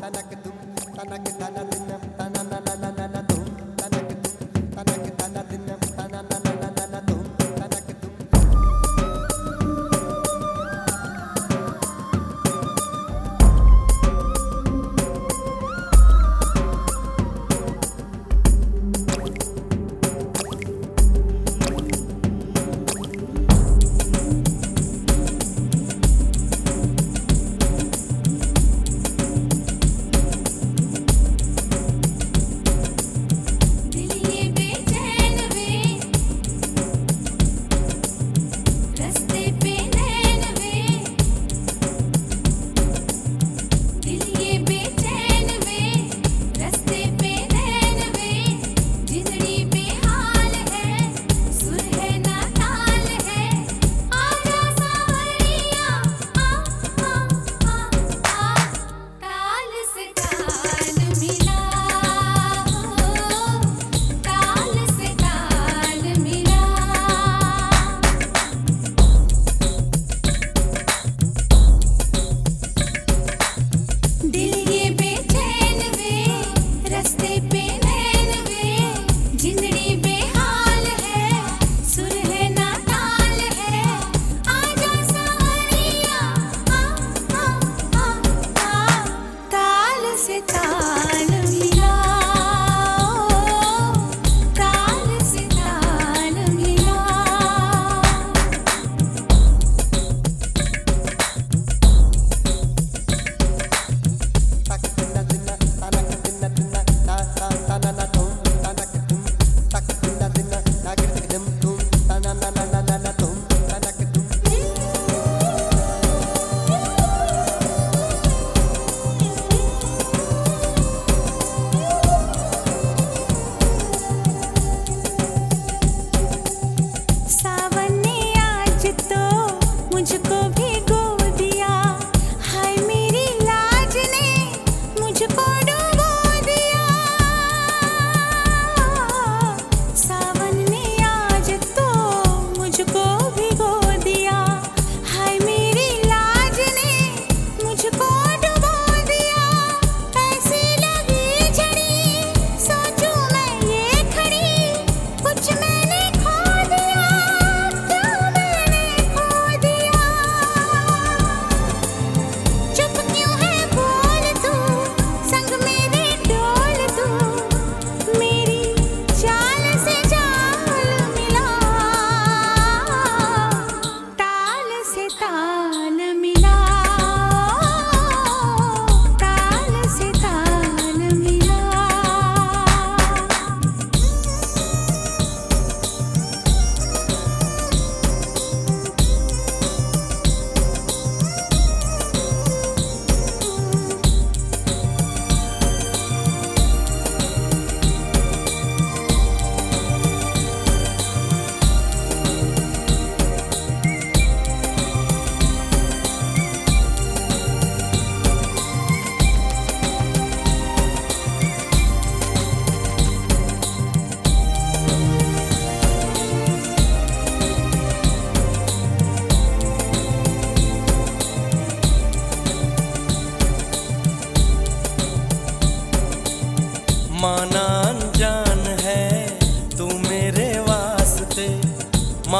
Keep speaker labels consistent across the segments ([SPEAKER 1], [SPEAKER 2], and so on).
[SPEAKER 1] tanakadum tanakadum na.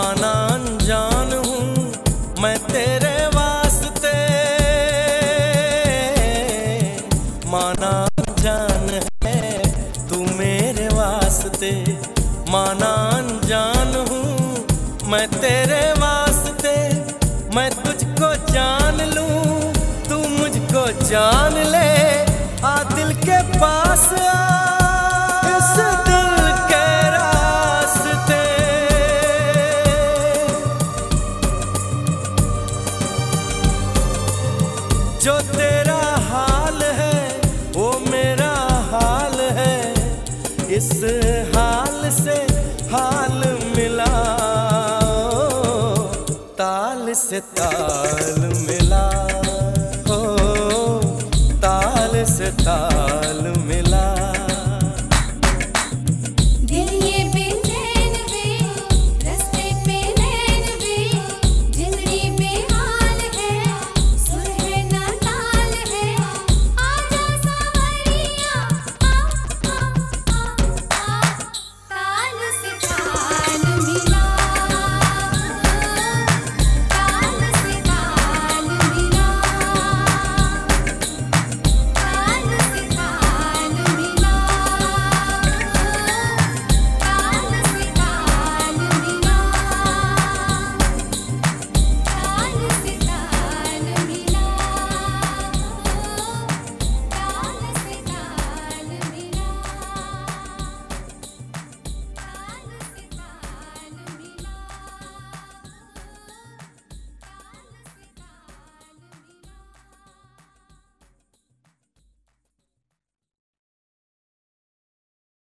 [SPEAKER 2] बेगाना अनजान हूँ मैं तेरे वास्ते। माना अनजान है तू मेरे वास्ते। माना अनजान हूँ मैं तेरे वास्ते। मैं तुझको जान लूँ, तू मुझको जान ले। आ दिल के पास आ जो तेरा हाल है, वो मेरा हाल है। इस हाल से हाल मिला ताल से ताल मिला हो ताल से ताल मिला